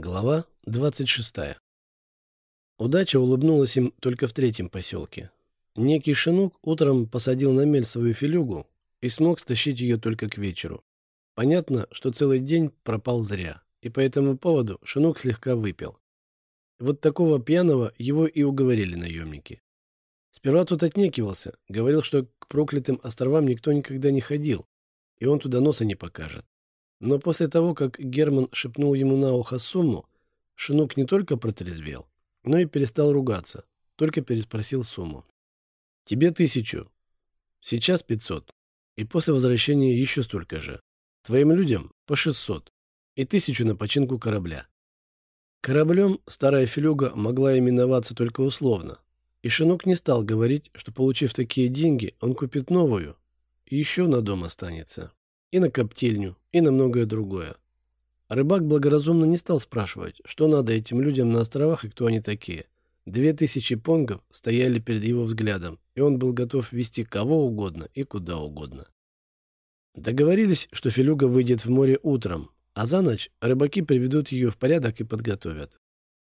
Глава 26. Удача улыбнулась им только в третьем поселке. Некий шинук утром посадил на мель свою филюгу и смог стащить ее только к вечеру. Понятно, что целый день пропал зря, и по этому поводу шинук слегка выпил. Вот такого пьяного его и уговорили наемники. Сперва тут отнекивался, говорил, что к проклятым островам никто никогда не ходил, и он туда носа не покажет. Но после того, как Герман шепнул ему на ухо сумму, Шинук не только протрезвел, но и перестал ругаться, только переспросил сумму. «Тебе тысячу. Сейчас пятьсот. И после возвращения еще столько же. Твоим людям по шестьсот. И тысячу на починку корабля». Кораблем старая филюга могла именоваться только условно. И Шинук не стал говорить, что, получив такие деньги, он купит новую, и еще на дом останется. И на коптильню, и на многое другое. Рыбак благоразумно не стал спрашивать, что надо этим людям на островах и кто они такие. Две тысячи понгов стояли перед его взглядом, и он был готов вести кого угодно и куда угодно. Договорились, что Филюга выйдет в море утром, а за ночь рыбаки приведут ее в порядок и подготовят.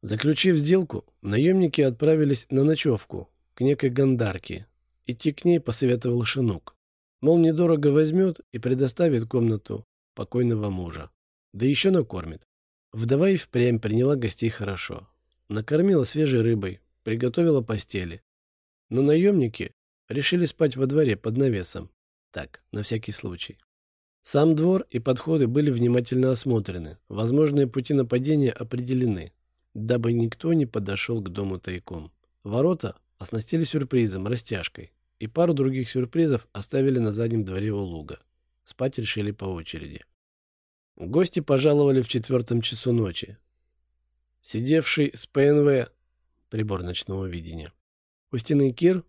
Заключив сделку, наемники отправились на ночевку к некой Гандарке. Идти к ней посоветовал Шинук. Мол, недорого возьмет и предоставит комнату покойного мужа. Да еще накормит. Вдова и впрямь приняла гостей хорошо. Накормила свежей рыбой, приготовила постели. Но наемники решили спать во дворе под навесом. Так, на всякий случай. Сам двор и подходы были внимательно осмотрены. Возможные пути нападения определены, дабы никто не подошел к дому тайком. Ворота оснастили сюрпризом, растяжкой и пару других сюрпризов оставили на заднем дворе у луга. Спать решили по очереди. Гости пожаловали в четвертом часу ночи. Сидевший с ПНВ, прибор ночного видения, у стены Кир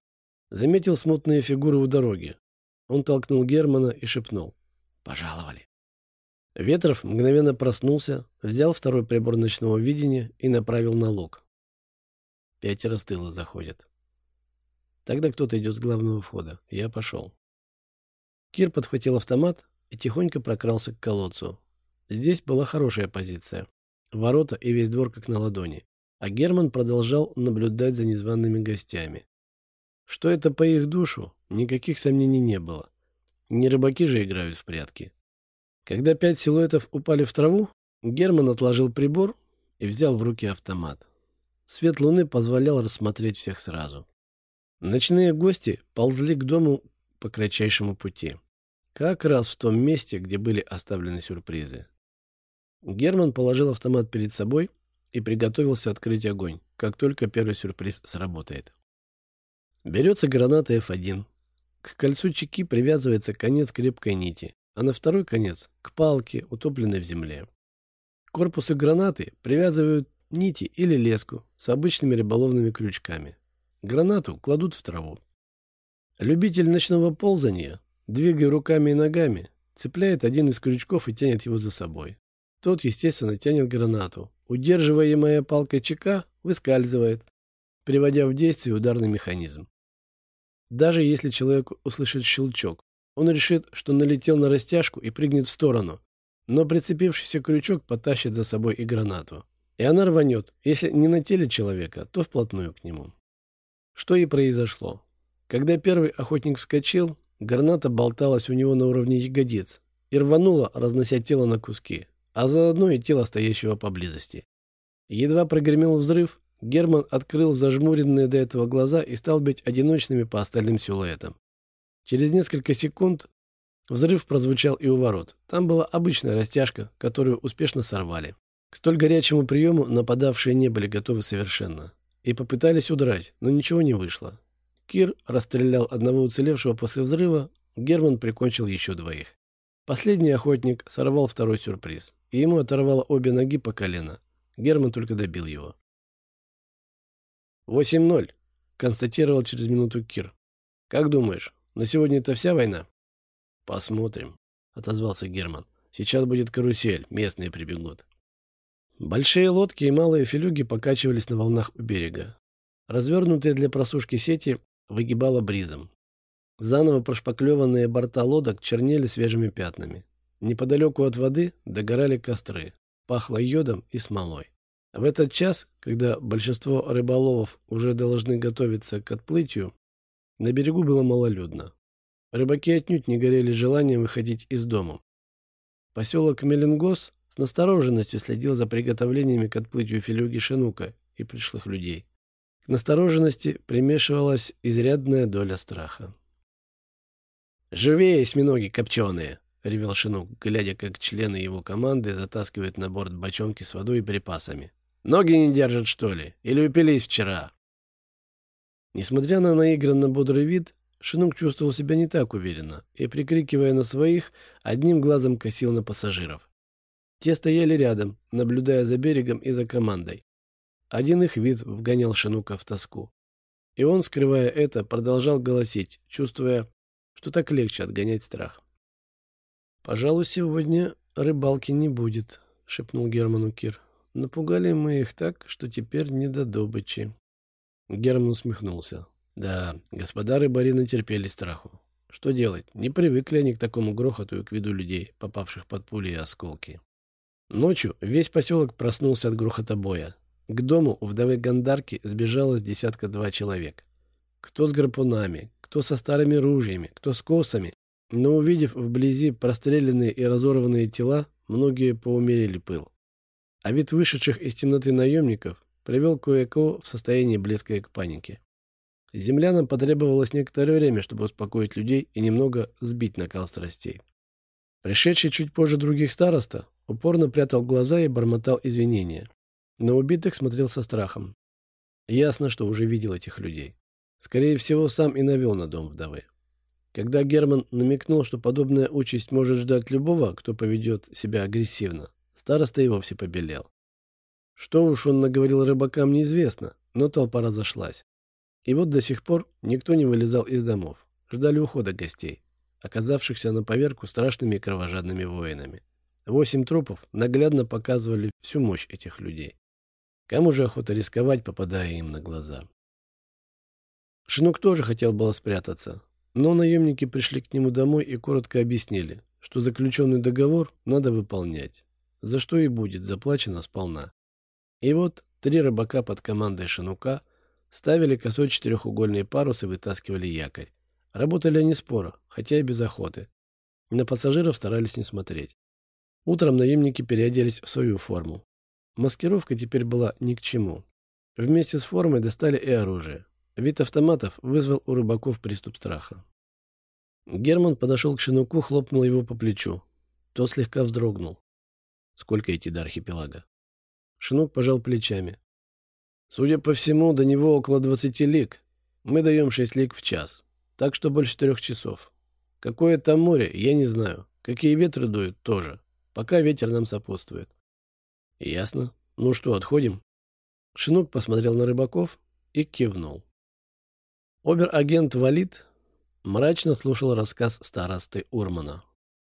заметил смутные фигуры у дороги. Он толкнул Германа и шепнул. «Пожаловали». Ветров мгновенно проснулся, взял второй прибор ночного видения и направил на луг. Пятеро с тыла заходят. Тогда кто-то идет с главного входа. Я пошел. Кир подхватил автомат и тихонько прокрался к колодцу. Здесь была хорошая позиция. Ворота и весь двор как на ладони. А Герман продолжал наблюдать за незваными гостями. Что это по их душу, никаких сомнений не было. Не рыбаки же играют в прятки. Когда пять силуэтов упали в траву, Герман отложил прибор и взял в руки автомат. Свет луны позволял рассмотреть всех сразу. Ночные гости ползли к дому по кратчайшему пути. Как раз в том месте, где были оставлены сюрпризы. Герман положил автомат перед собой и приготовился открыть огонь, как только первый сюрприз сработает. Берется граната F1. К кольцу чеки привязывается конец крепкой нити, а на второй конец – к палке, утопленной в земле. К корпусу гранаты привязывают нити или леску с обычными рыболовными крючками. Гранату кладут в траву. Любитель ночного ползания, двигая руками и ногами, цепляет один из крючков и тянет его за собой. Тот, естественно, тянет гранату. Удерживаемая палкой чека выскальзывает, приводя в действие ударный механизм. Даже если человек услышит щелчок, он решит, что налетел на растяжку и прыгнет в сторону, но прицепившийся крючок потащит за собой и гранату. И она рванет, если не на теле человека, то вплотную к нему. Что и произошло. Когда первый охотник вскочил, граната болталась у него на уровне ягодиц и рванула, разнося тело на куски, а заодно и тело стоящего поблизости. Едва прогремел взрыв, Герман открыл зажмуренные до этого глаза и стал бить одиночными по остальным силуэтам. Через несколько секунд взрыв прозвучал и у ворот. Там была обычная растяжка, которую успешно сорвали. К столь горячему приему нападавшие не были готовы совершенно и попытались удрать, но ничего не вышло. Кир расстрелял одного уцелевшего после взрыва, Герман прикончил еще двоих. Последний охотник сорвал второй сюрприз, и ему оторвало обе ноги по колено. Герман только добил его. «Восемь ноль», — констатировал через минуту Кир. «Как думаешь, на сегодня это вся война?» «Посмотрим», — отозвался Герман. «Сейчас будет карусель, местные прибегут». Большие лодки и малые филюги покачивались на волнах у берега. Развернутые для просушки сети выгибало бризом. Заново прошпаклеванные борта лодок чернели свежими пятнами. Неподалеку от воды догорали костры. пахло йодом и смолой. В этот час, когда большинство рыболовов уже должны готовиться к отплытию, на берегу было малолюдно. Рыбаки отнюдь не горели желанием выходить из дома. Поселок Меленгос с настороженностью следил за приготовлениями к отплытию Филюги Шинука и пришлых людей. К настороженности примешивалась изрядная доля страха. «Живее, осьминоги копченые!» — ревел Шинук, глядя, как члены его команды затаскивают на борт бочонки с водой и припасами. Ноги не держат, что ли? Или упились вчера?» Несмотря на наигранно бодрый вид, Шинук чувствовал себя не так уверенно и, прикрикивая на своих, одним глазом косил на пассажиров. Те стояли рядом, наблюдая за берегом и за командой. Один их вид вгонял Шинука в тоску. И он, скрывая это, продолжал голосить, чувствуя, что так легче отгонять страх. «Пожалуй, сегодня рыбалки не будет», — шепнул Герману Кир. Напугали мы их так, что теперь не до добычи. Герман усмехнулся. Да, господа рыбари натерпели страху. Что делать? Не привыкли они к такому грохоту и к виду людей, попавших под пули и осколки. Ночью весь поселок проснулся от грохота боя. К дому вдовы Гандарки сбежалось десятка-два человек. Кто с гарпунами, кто со старыми ружьями, кто с косами. Но увидев вблизи простреленные и разорванные тела, многие поумерили пыл. А вид вышедших из темноты наемников привел кое-кого в состояние близкое к панике. Землянам потребовалось некоторое время, чтобы успокоить людей и немного сбить накал страстей. Пришедший чуть позже других староста упорно прятал глаза и бормотал извинения. На убитых смотрел со страхом. Ясно, что уже видел этих людей. Скорее всего, сам и навел на дом вдовы. Когда Герман намекнул, что подобная участь может ждать любого, кто поведет себя агрессивно, Староста и вовсе побелел. Что уж он наговорил рыбакам, неизвестно, но толпа разошлась. И вот до сих пор никто не вылезал из домов. Ждали ухода гостей, оказавшихся на поверку страшными кровожадными воинами. Восемь трупов наглядно показывали всю мощь этих людей. Кому же охота рисковать, попадая им на глаза? Шинук тоже хотел было спрятаться, но наемники пришли к нему домой и коротко объяснили, что заключенный договор надо выполнять за что и будет заплачено сполна. И вот три рыбака под командой Шанука ставили косой четырехугольный парус и вытаскивали якорь. Работали они споро, хотя и без охоты. На пассажиров старались не смотреть. Утром наемники переоделись в свою форму. Маскировка теперь была ни к чему. Вместе с формой достали и оружие. Вид автоматов вызвал у рыбаков приступ страха. Герман подошел к Шинуку, хлопнул его по плечу. Тот слегка вздрогнул. Сколько идти до архипелага? Шинук пожал плечами. Судя по всему, до него около двадцати лиг. Мы даем шесть лиг в час. Так что больше трех часов. Какое там море, я не знаю. Какие ветры дуют, тоже. Пока ветер нам сопутствует. Ясно. Ну что, отходим? Шинук посмотрел на рыбаков и кивнул. Обер-агент Валид мрачно слушал рассказ старосты Урмана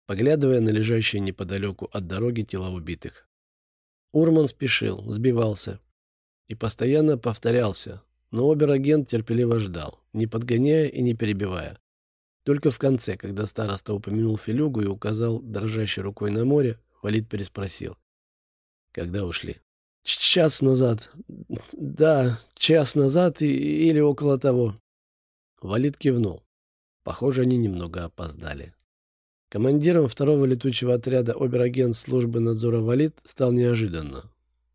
поглядывая на лежащие неподалеку от дороги тела убитых. Урман спешил, сбивался и постоянно повторялся, но обер-агент терпеливо ждал, не подгоняя и не перебивая. Только в конце, когда староста упомянул Филюгу и указал дрожащей рукой на море, Валид переспросил. «Когда ушли?» «Час назад. Да, час назад и, или около того». Валид кивнул. Похоже, они немного опоздали. Командиром второго летучего отряда обер-агент службы надзора Валид стал неожиданно.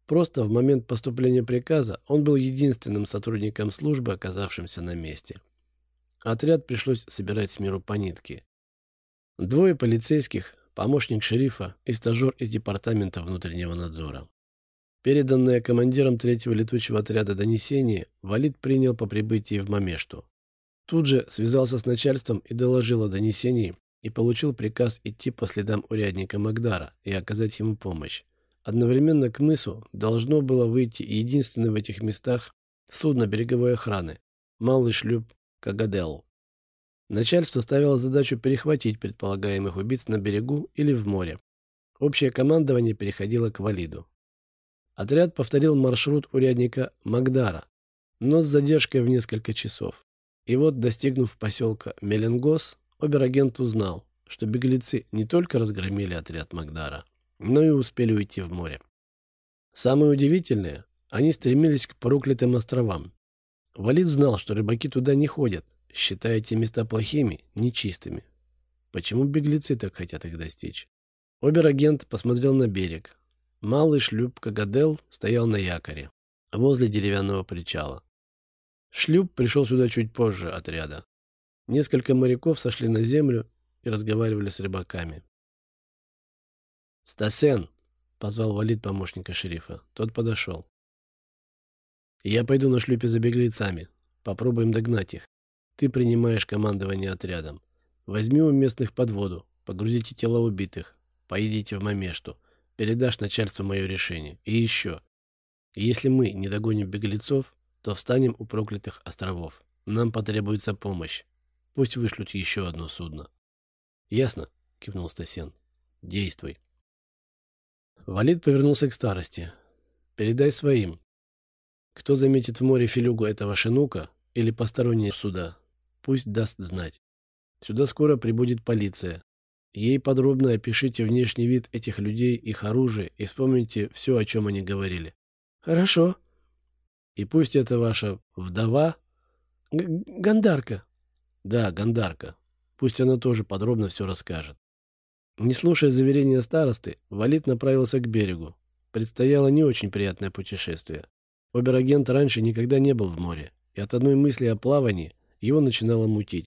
Просто в момент поступления приказа он был единственным сотрудником службы, оказавшимся на месте. Отряд пришлось собирать с миру по нитке. Двое полицейских, помощник шерифа и стажер из департамента внутреннего надзора. Переданное командиром третьего летучего отряда донесение Валид принял по прибытии в Мамешту. Тут же связался с начальством и доложил о донесении и получил приказ идти по следам урядника Магдара и оказать ему помощь. Одновременно к мысу должно было выйти единственное в этих местах судно береговой охраны – малый шлюп Кагадел. Начальство ставило задачу перехватить предполагаемых убийц на берегу или в море. Общее командование переходило к Валиду. Отряд повторил маршрут урядника Магдара, но с задержкой в несколько часов. И вот, достигнув поселка Меленгос, Оберагент узнал, что беглецы не только разгромили отряд Магдара, но и успели уйти в море. Самое удивительное, они стремились к проклятым островам. Валид знал, что рыбаки туда не ходят, считая эти места плохими, нечистыми. Почему беглецы так хотят их достичь? Обер-агент посмотрел на берег. Малый шлюп Кагадел стоял на якоре, возле деревянного причала. Шлюп пришел сюда чуть позже отряда. Несколько моряков сошли на землю и разговаривали с рыбаками. «Стасен!» — позвал Валид помощника шерифа. Тот подошел. «Я пойду на шлюпе за беглецами. Попробуем догнать их. Ты принимаешь командование отрядом. Возьми у местных подводу, погрузите тела убитых, поедете в Мамешту, передашь начальству мое решение. И еще. Если мы не догоним беглецов, то встанем у проклятых островов. Нам потребуется помощь. Пусть вышлют еще одно судно. Ясно? Кивнул Стасен. Действуй. Валид повернулся к старости. Передай своим. Кто заметит в море филюгу этого шинука или посторонние суда, пусть даст знать. Сюда скоро прибудет полиция. Ей подробно опишите внешний вид этих людей, их оружие и вспомните все, о чем они говорили. Хорошо. И пусть это ваша вдова... Г Гандарка. Да, Гандарка. Пусть она тоже подробно все расскажет. Не слушая заверения старосты, Валит направился к берегу. Предстояло не очень приятное путешествие. Обер-агент раньше никогда не был в море, и от одной мысли о плавании его начинало мутить.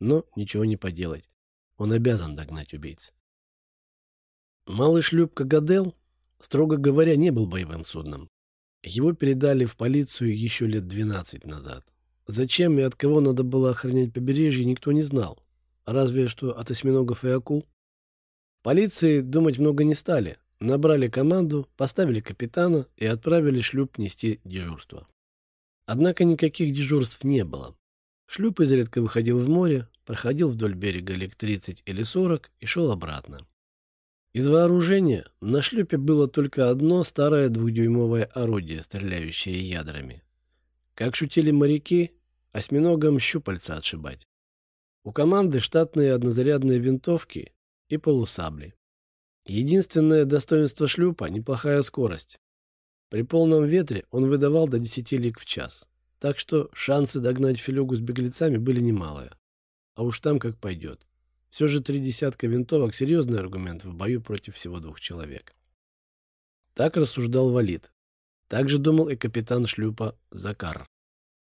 Но ничего не поделать. Он обязан догнать убийц. Малый шлюп Кагадел, строго говоря, не был боевым судном. Его передали в полицию еще лет 12 назад. Зачем и от кого надо было охранять побережье, никто не знал. Разве что от осьминогов и акул. Полиции думать много не стали. Набрали команду, поставили капитана и отправили шлюп нести дежурство. Однако никаких дежурств не было. Шлюп изредка выходил в море, проходил вдоль берега лет 30 или 40 и шел обратно. Из вооружения на шлюпе было только одно старое двухдюймовое орудие, стреляющее ядрами. Как шутили моряки, осьминогам щупальца отшибать. У команды штатные однозарядные винтовки и полусабли. Единственное достоинство шлюпа – неплохая скорость. При полном ветре он выдавал до 10 лиг в час. Так что шансы догнать Филюгу с беглецами были немалые. А уж там как пойдет. Все же три десятка винтовок – серьезный аргумент в бою против всего двух человек. Так рассуждал Валид. Так же думал и капитан шлюпа Закар.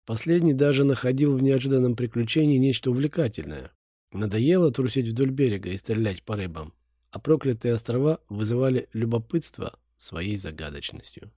Последний даже находил в неожиданном приключении нечто увлекательное. Надоело трусить вдоль берега и стрелять по рыбам, а проклятые острова вызывали любопытство своей загадочностью.